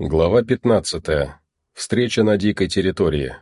Глава 15. Встреча на дикой территории.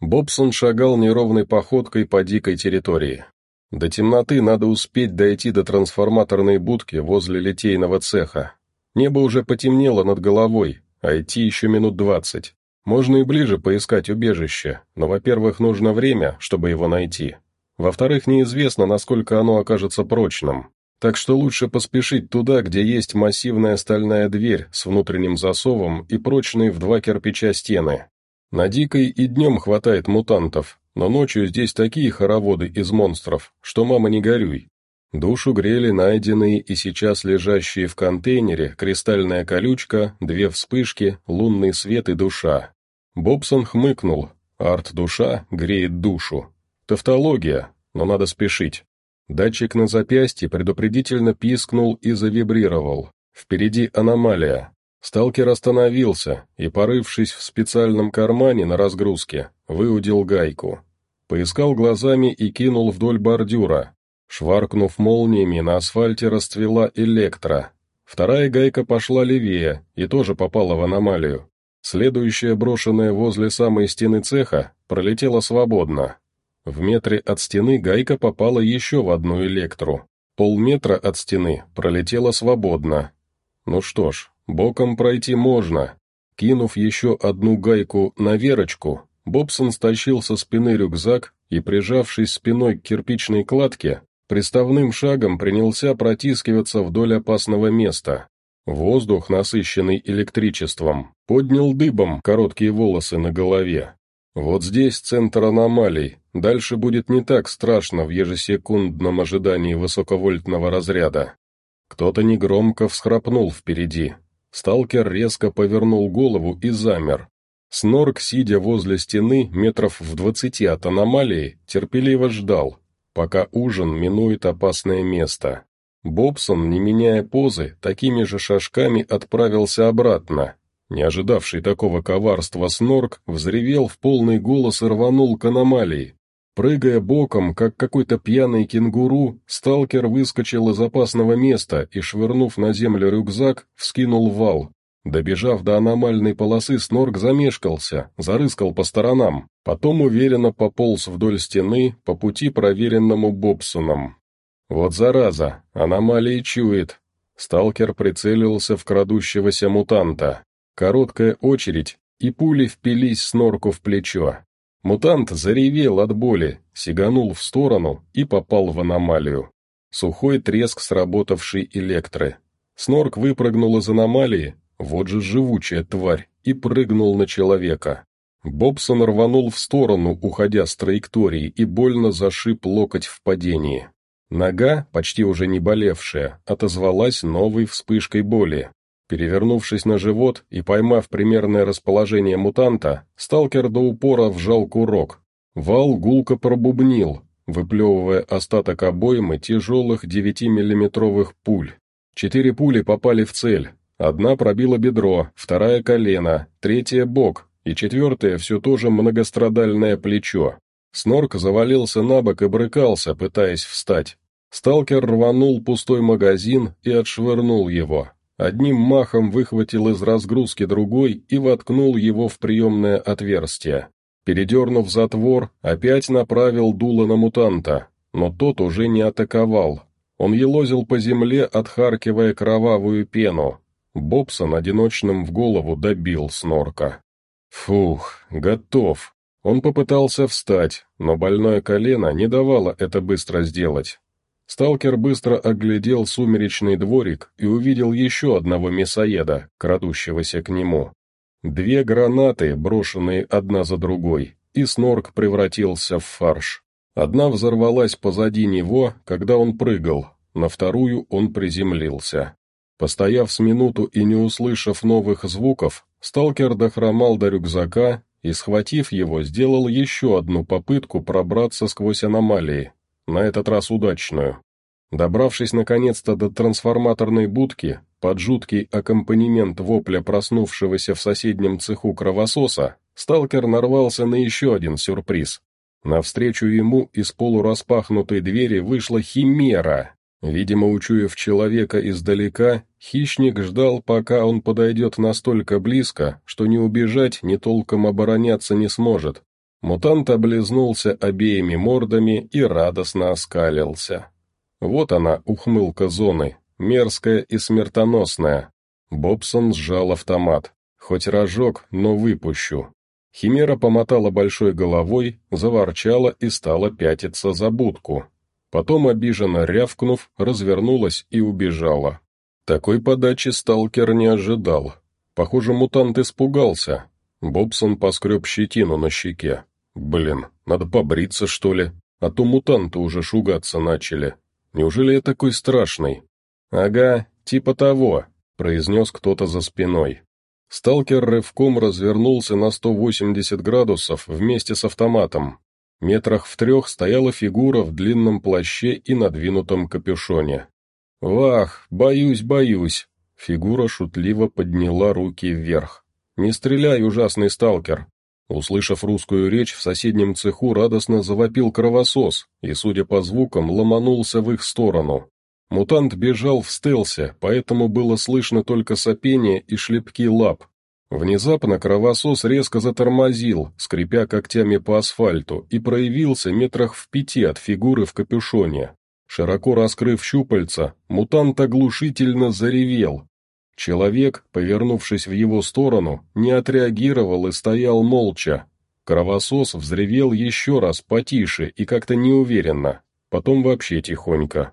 Бобсон шагал неровной походкой по дикой территории. До темноты надо успеть дойти до трансформаторной будки возле литейного цеха. Небо уже потемнело над головой, а идти еще минут двадцать. Можно и ближе поискать убежище, но, во-первых, нужно время, чтобы его найти. Во-вторых, неизвестно, насколько оно окажется прочным так что лучше поспешить туда, где есть массивная стальная дверь с внутренним засовом и прочные в два кирпича стены. На Дикой и днем хватает мутантов, но ночью здесь такие хороводы из монстров, что мама не горюй. Душу грели найденные и сейчас лежащие в контейнере кристальная колючка, две вспышки, лунный свет и душа. Бобсон хмыкнул. Арт-душа греет душу. Тавтология, но надо спешить. Датчик на запястье предупредительно пискнул и завибрировал. Впереди аномалия. Сталкер остановился и, порывшись в специальном кармане на разгрузке, выудил гайку. Поискал глазами и кинул вдоль бордюра. Шваркнув молниями, на асфальте расцвела электро. Вторая гайка пошла левее и тоже попала в аномалию. Следующая, брошенная возле самой стены цеха, пролетела свободно. В метре от стены гайка попала еще в одну электру. Полметра от стены пролетела свободно. Ну что ж, боком пройти можно. Кинув еще одну гайку на Верочку, Бобсон стащил со спины рюкзак и, прижавшись спиной к кирпичной кладке, приставным шагом принялся протискиваться вдоль опасного места. Воздух, насыщенный электричеством, поднял дыбом короткие волосы на голове. Вот здесь центр аномалий, дальше будет не так страшно в ежесекундном ожидании высоковольтного разряда. Кто-то негромко всхрапнул впереди. Сталкер резко повернул голову и замер. Снорк, сидя возле стены метров в двадцати от аномалии, терпеливо ждал, пока ужин минует опасное место. Бобсон, не меняя позы, такими же шажками отправился обратно, не ожидавший такого коварства Снорк взревел в полный голос и рванул к аномалии. Прыгая боком, как какой-то пьяный кенгуру, сталкер выскочил из опасного места и, швырнув на землю рюкзак, вскинул вал. Добежав до аномальной полосы, Снорк замешкался, зарыскал по сторонам, потом уверенно пополз вдоль стены по пути, проверенному Бобсоном. «Вот зараза, аномалии чует!» Сталкер прицелился в крадущегося мутанта. Короткая очередь, и пули впились снорку в плечо. Мутант заревел от боли, сиганул в сторону и попал в аномалию. Сухой треск сработавшей электры. Снорк выпрыгнул из аномалии, вот же живучая тварь, и прыгнул на человека. Бобсон рванул в сторону, уходя с траектории, и больно зашиб локоть в падении. Нога, почти уже не болевшая, отозвалась новой вспышкой боли. Перевернувшись на живот и поймав примерное расположение мутанта, сталкер до упора вжал курок. Вал гулко пробубнил, выплевывая остаток обоймы тяжелых 9-миллиметровых пуль. Четыре пули попали в цель. Одна пробила бедро, вторая — колено, третья — бок, и четвертая — все то же многострадальное плечо. Снорк завалился на бок и брыкался, пытаясь встать. Сталкер рванул пустой магазин и отшвырнул его. Одним махом выхватил из разгрузки другой и воткнул его в приемное отверстие. Передернув затвор, опять направил дуло на мутанта, но тот уже не атаковал. Он елозил по земле, отхаркивая кровавую пену. Бобсон одиночным в голову добил снорка. Фух, готов. Он попытался встать, но больное колено не давало это быстро сделать. Сталкер быстро оглядел сумеречный дворик и увидел еще одного мясоеда, крадущегося к нему. Две гранаты, брошенные одна за другой, и снорк превратился в фарш. Одна взорвалась позади него, когда он прыгал, на вторую он приземлился. Постояв с минуту и не услышав новых звуков, сталкер дохромал до рюкзака и, схватив его, сделал еще одну попытку пробраться сквозь аномалии, на этот раз удачную. Добравшись наконец-то до трансформаторной будки, под жуткий аккомпанемент вопля проснувшегося в соседнем цеху кровососа, сталкер нарвался на еще один сюрприз. Навстречу ему из полураспахнутой двери вышла химера. Видимо, учуяв человека издалека, хищник ждал, пока он подойдет настолько близко, что ни убежать, ни толком обороняться не сможет. Мутант облизнулся обеими мордами и радостно оскалился. Вот она, ухмылка зоны, мерзкая и смертоносная. Бобсон сжал автомат. Хоть рожок, но выпущу. Химера помотала большой головой, заворчала и стала пятиться за будку. Потом, обиженно рявкнув, развернулась и убежала. Такой подачи сталкер не ожидал. Похоже, мутант испугался. Бобсон поскреб щетину на щеке. Блин, надо побриться, что ли? А то мутанты уже шугаться начали. Неужели я такой страшный? Ага, типа того, произнес кто-то за спиной. Сталкер рывком развернулся на 180 градусов вместе с автоматом. Метрах в трех стояла фигура в длинном плаще и надвинутом капюшоне. «Вах, боюсь, боюсь!» Фигура шутливо подняла руки вверх. «Не стреляй, ужасный сталкер!» Услышав русскую речь, в соседнем цеху радостно завопил кровосос и, судя по звукам, ломанулся в их сторону. Мутант бежал в стелсе, поэтому было слышно только сопение и шлепки лап. Внезапно кровосос резко затормозил, скрипя когтями по асфальту, и проявился метрах в пяти от фигуры в капюшоне. Широко раскрыв щупальца, мутант оглушительно заревел. Человек, повернувшись в его сторону, не отреагировал и стоял молча. Кровосос взревел еще раз потише и как-то неуверенно, потом вообще тихонько.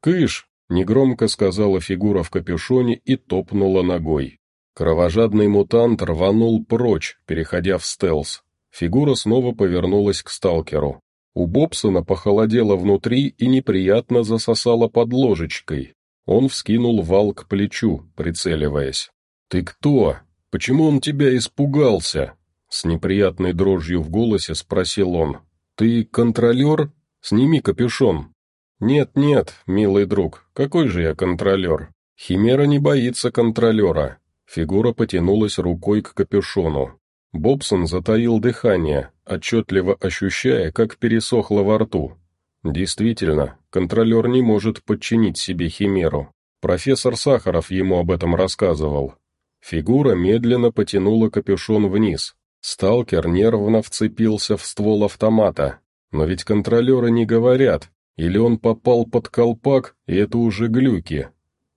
«Кыш!» — негромко сказала фигура в капюшоне и топнула ногой. Кровожадный мутант рванул прочь, переходя в стелс. Фигура снова повернулась к сталкеру. У Бобсона похолодело внутри и неприятно засосало под ложечкой. Он вскинул вал к плечу, прицеливаясь. «Ты кто? Почему он тебя испугался?» С неприятной дрожью в голосе спросил он. «Ты контролер? Сними капюшон». «Нет-нет, милый друг, какой же я контролер? Химера не боится контролера». Фигура потянулась рукой к капюшону. Бобсон затаил дыхание, отчетливо ощущая, как пересохло во рту. Действительно, контролер не может подчинить себе химеру. Профессор Сахаров ему об этом рассказывал. Фигура медленно потянула капюшон вниз. Сталкер нервно вцепился в ствол автомата. Но ведь контролеры не говорят, или он попал под колпак, и это уже глюки.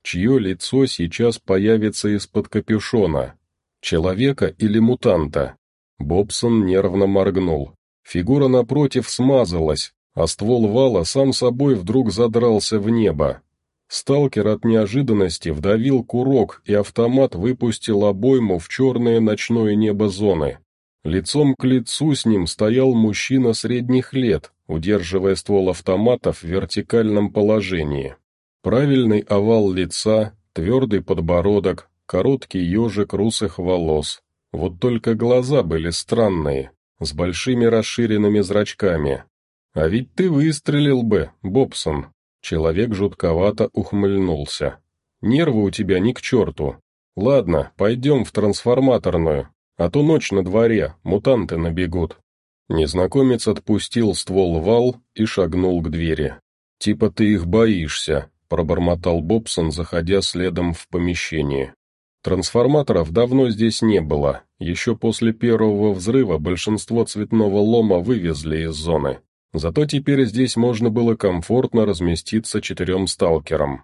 Чье лицо сейчас появится из-под капюшона? Человека или мутанта? Бобсон нервно моргнул. Фигура напротив смазалась, а ствол вала сам собой вдруг задрался в небо. Сталкер от неожиданности вдавил курок, и автомат выпустил обойму в черное ночное небо зоны. Лицом к лицу с ним стоял мужчина средних лет, удерживая ствол автомата в вертикальном положении. Правильный овал лица, твердый подбородок, короткий ежик русых волос. Вот только глаза были странные, с большими расширенными зрачками. «А ведь ты выстрелил бы, Бобсон!» Человек жутковато ухмыльнулся. «Нервы у тебя ни к черту. Ладно, пойдем в трансформаторную, а то ночь на дворе, мутанты набегут». Незнакомец отпустил ствол вал и шагнул к двери. «Типа ты их боишься», — пробормотал Бобсон, заходя следом в помещение. Трансформаторов давно здесь не было, еще после первого взрыва большинство цветного лома вывезли из зоны. Зато теперь здесь можно было комфортно разместиться четырем сталкерам.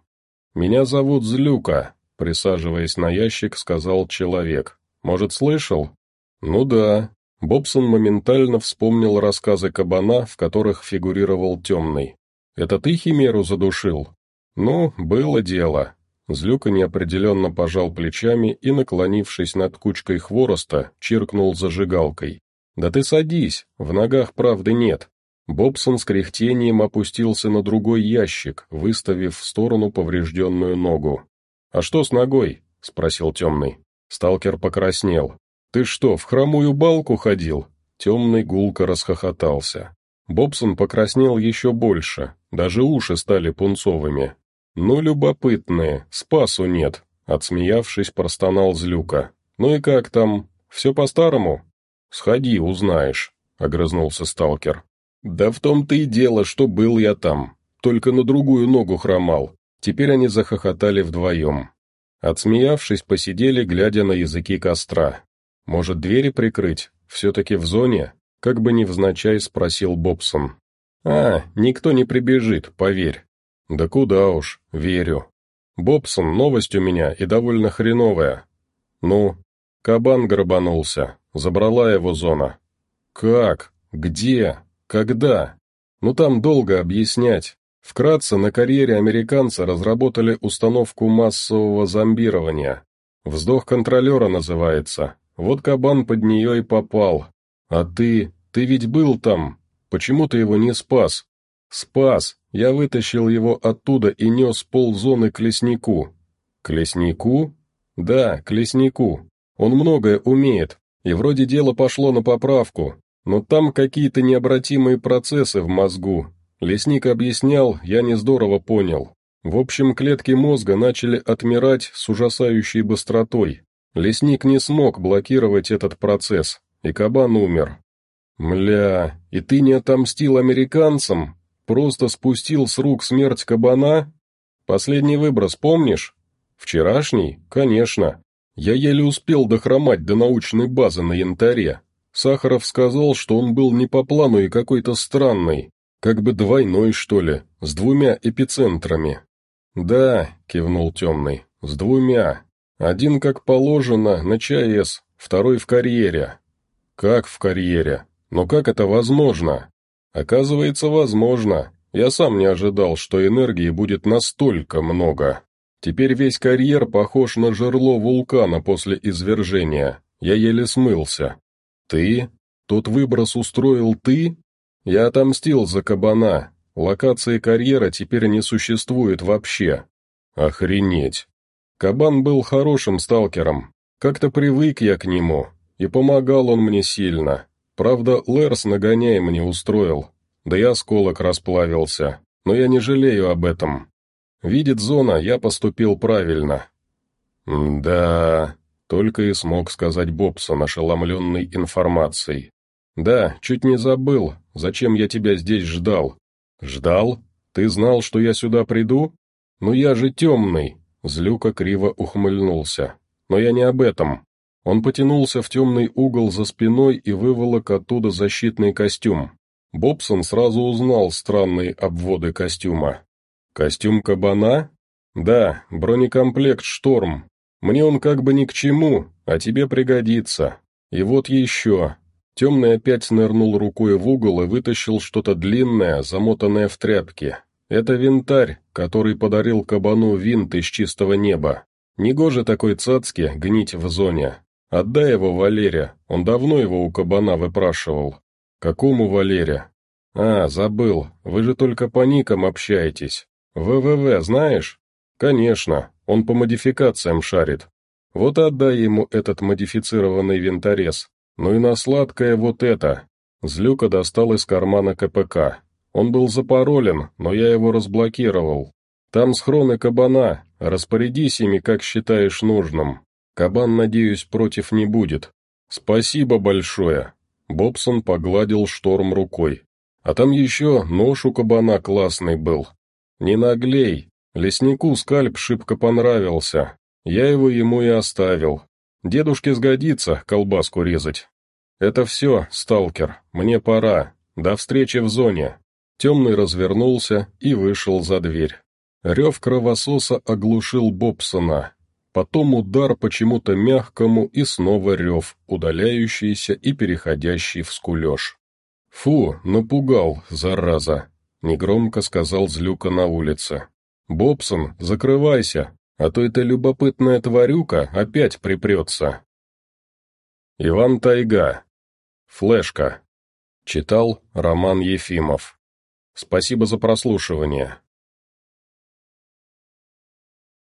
«Меня зовут Злюка», — присаживаясь на ящик, сказал человек. «Может, слышал?» «Ну да», Бобсон моментально вспомнил рассказы кабана, в которых фигурировал темный. «Это ты Химеру задушил?» «Ну, было дело». Злюка неопределенно пожал плечами и, наклонившись над кучкой хвороста, чиркнул зажигалкой. «Да ты садись, в ногах правды нет». Бобсон с кряхтением опустился на другой ящик, выставив в сторону поврежденную ногу. «А что с ногой?» — спросил темный. Сталкер покраснел. «Ты что, в хромую балку ходил?» Темный гулко расхохотался. Бобсон покраснел еще больше, даже уши стали пунцовыми. «Ну, любопытные, спасу нет», — отсмеявшись, простонал Злюка. «Ну и как там? Все по-старому?» «Сходи, узнаешь», — огрызнулся сталкер. «Да в том-то и дело, что был я там. только на другую ногу хромал. Теперь они захохотали вдвоем. Отсмеявшись, посидели, глядя на языки костра. «Может, двери прикрыть? Все-таки в зоне?» Как бы невзначай спросил Бобсон. «А, никто не прибежит, поверь». «Да куда уж, верю». «Бобсон, новость у меня и довольно хреновая». «Ну?» «Кабан грабанулся. Забрала его зона». «Как? Где? Когда?» «Ну там долго объяснять. Вкратце, на карьере американца разработали установку массового зомбирования. Вздох контролера называется. Вот кабан под нее и попал. А ты, ты ведь был там. Почему ты его не спас? Спас. Я вытащил его оттуда и нес ползоны к леснику. К леснику? Да, к леснику. Он многое умеет, и вроде дело пошло на поправку, но там какие-то необратимые процессы в мозгу. Лесник объяснял, я не здорово понял. В общем, клетки мозга начали отмирать с ужасающей быстротой. Лесник не смог блокировать этот процесс, и кабан умер. «Мля, и ты не отомстил американцам? Просто спустил с рук смерть кабана? Последний выброс помнишь? Вчерашний? Конечно. Я еле успел дохромать до научной базы на янтаре. Сахаров сказал, что он был не по плану и какой-то странный, как бы двойной, что ли, с двумя эпицентрами. «Да», — кивнул темный, — «с двумя. Один, как положено, на ЧАЭС, второй в карьере». «Как в карьере? Но как это возможно?» «Оказывается, возможно. Я сам не ожидал, что энергии будет настолько много. Теперь весь карьер похож на жерло вулкана после извержения. Я еле смылся. Ты? Тот выброс устроил ты?» «Я отомстил за кабана. Локации карьера теперь не существует вообще». «Охренеть!» Кабан был хорошим сталкером. Как-то привык я к нему, и помогал он мне сильно. Правда, Лерс нагоняем не устроил, да я осколок расплавился, но я не жалею об этом. Видит зона, я поступил правильно. «Да...» — только и смог сказать Бобсон, ошеломленный информацией. «Да, чуть не забыл, зачем я тебя здесь ждал». «Ждал? Ты знал, что я сюда приду? Ну я же темный!» Злюка криво ухмыльнулся. «Но я не об этом». Он потянулся в темный угол за спиной и выволок оттуда защитный костюм. Бобсон сразу узнал странные обводы костюма. «Костюм кабана?» «Да, бронекомплект «Шторм». Мне он как бы ни к чему, а тебе пригодится. И вот еще. Темный опять нырнул рукой в угол и вытащил что-то длинное, замотанное в тряпки. Это винтарь, который подарил кабану винт из чистого неба. Негоже такой цацки гнить в зоне. Отдай его Валере, он давно его у кабана выпрашивал. Какому Валере? А, забыл, вы же только по никам общаетесь. ВВВ знаешь? Конечно, он по модификациям шарит. Вот отдай ему этот модифицированный винторез. Ну и на сладкое вот это. Злюка достал из кармана КПК. Он был запаролен, но я его разблокировал. Там схроны кабана, распорядись ими, как считаешь нужным. Кабан, надеюсь, против не будет. Спасибо большое. Бобсон погладил шторм рукой. А там еще нож у кабана классный был. Не наглей. Леснику скальп шибко понравился. Я его ему и оставил. Дедушке сгодится колбаску резать. Это все, сталкер, мне пора. До встречи в зоне. Темный развернулся и вышел за дверь. Рев кровососа оглушил Бобсона. Потом удар почему-то мягкому и снова рев, удаляющийся и переходящий в скулеж. «Фу, напугал, зараза!» — негромко сказал Злюка на улице. «Бобсон, закрывайся, а то эта любопытная тварюка опять припрется. Иван Тайга. Флешка. Читал Роман Ефимов. Спасибо за прослушивание.